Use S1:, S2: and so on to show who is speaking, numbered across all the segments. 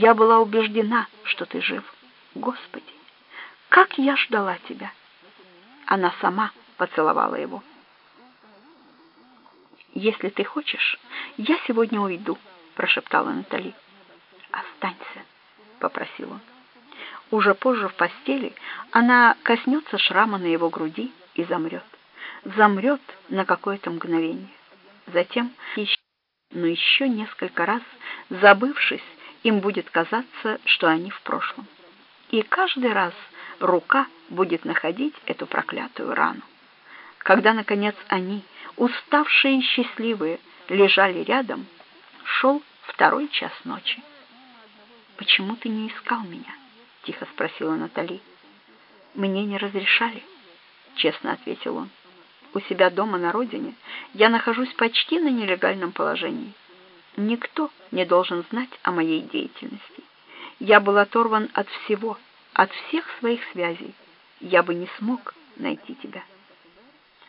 S1: Я была убеждена, что ты жив. Господи, как я ждала тебя!» Она сама поцеловала его. «Если ты хочешь, я сегодня уйду», — прошептала Натали. «Останься», — попросил он. Уже позже в постели она коснется шрама на его груди и замрет. Замрет на какое-то мгновение. Затем еще, но еще несколько раз, забывшись, им будет казаться, что они в прошлом. И каждый раз рука будет находить эту проклятую рану. Когда, наконец, они, уставшие и счастливые, лежали рядом, шел второй час ночи. «Почему ты не искал меня?» — тихо спросила Натали. «Мне не разрешали», — честно ответил он. «У себя дома на родине я нахожусь почти на нелегальном положении. Никто не должен знать о моей деятельности. Я был оторван от всего, от всех своих связей. Я бы не смог найти тебя.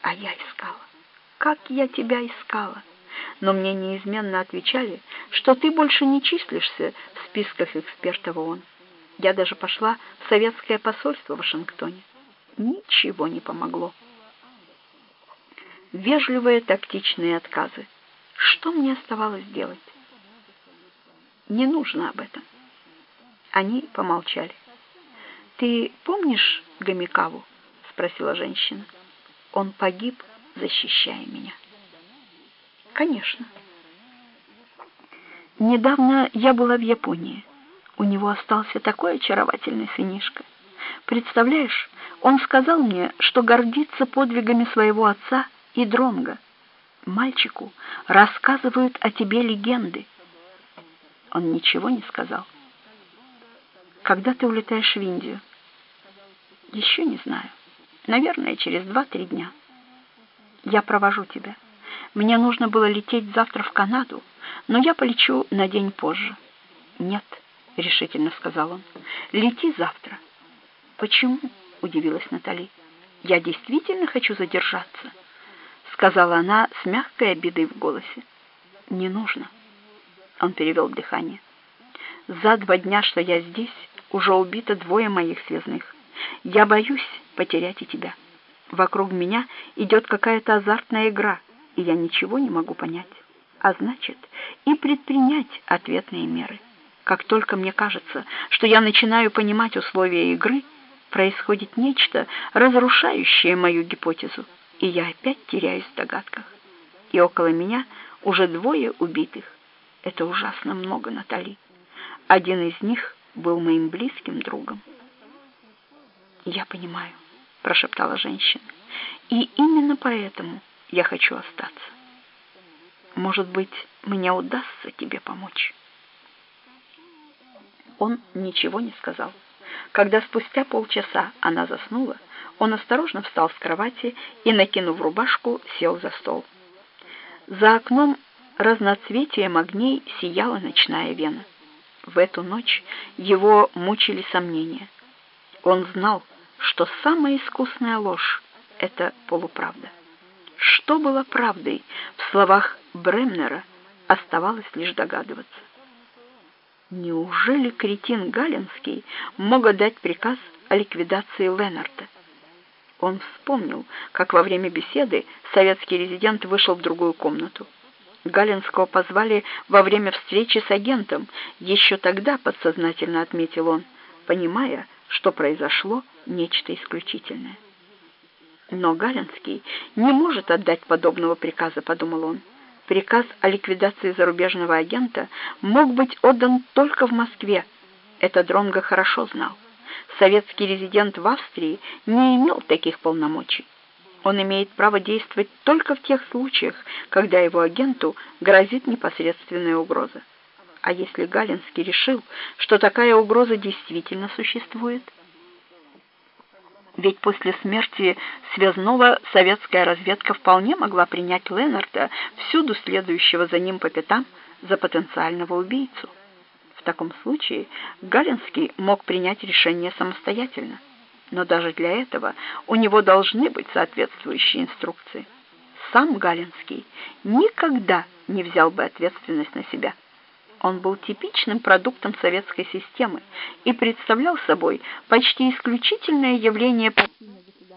S1: А я искала. Как я тебя искала! Но мне неизменно отвечали, что ты больше не числишься в списках экспертов ООН. Я даже пошла в советское посольство в Вашингтоне. Ничего не помогло. Вежливые тактичные отказы. Что мне оставалось делать? Не нужно об этом. Они помолчали. «Ты помнишь Гомикаву?» — спросила женщина. «Он погиб, защищая меня». «Конечно». «Недавно я была в Японии. У него остался такой очаровательный сынишка. Представляешь, он сказал мне, что гордится подвигами своего отца и Дронга. Мальчику рассказывают о тебе легенды. Он ничего не сказал. Когда ты улетаешь в Индию? Еще не знаю. Наверное, через два-три дня. Я провожу тебя. Мне нужно было лететь завтра в Канаду, но я полечу на день позже. Нет. — решительно сказал он. «Лети завтра». «Почему?» — удивилась Натали. «Я действительно хочу задержаться», — сказала она с мягкой обидой в голосе. «Не нужно». Он перевел дыхание. «За два дня, что я здесь, уже убито двое моих связных. Я боюсь потерять и тебя. Вокруг меня идет какая-то азартная игра, и я ничего не могу понять. А значит, и предпринять ответные меры». Как только мне кажется, что я начинаю понимать условия игры, происходит нечто, разрушающее мою гипотезу, и я опять теряюсь в догадках. И около меня уже двое убитых. Это ужасно много, Натали. Один из них был моим близким другом. «Я понимаю», — прошептала женщина, — «и именно поэтому я хочу остаться. Может быть, мне удастся тебе помочь». Он ничего не сказал. Когда спустя полчаса она заснула, он осторожно встал с кровати и, накинув рубашку, сел за стол. За окном разноцветием огней сияла ночная вена. В эту ночь его мучили сомнения. Он знал, что самая искусная ложь — это полуправда. Что было правдой в словах Бремнера, оставалось лишь догадываться. Неужели кретин Галинский мог отдать приказ о ликвидации Ленарта? Он вспомнил, как во время беседы советский резидент вышел в другую комнату. Галинского позвали во время встречи с агентом. Еще тогда подсознательно отметил он, понимая, что произошло нечто исключительное. Но Галинский не может отдать подобного приказа, подумал он приказ о ликвидации зарубежного агента мог быть отдан только в Москве. Это Дронго хорошо знал. Советский резидент в Австрии не имел таких полномочий. Он имеет право действовать только в тех случаях, когда его агенту грозит непосредственная угроза. А если Галинский решил, что такая угроза действительно существует – ведь после смерти Связного советская разведка вполне могла принять Ленарда, всюду следующего за ним по пятам, за потенциального убийцу. В таком случае Галинский мог принять решение самостоятельно. Но даже для этого у него должны быть соответствующие инструкции. Сам Галинский никогда не взял бы ответственность на себя. Он был типичным продуктом советской системы и представлял собой почти исключительное явление партийной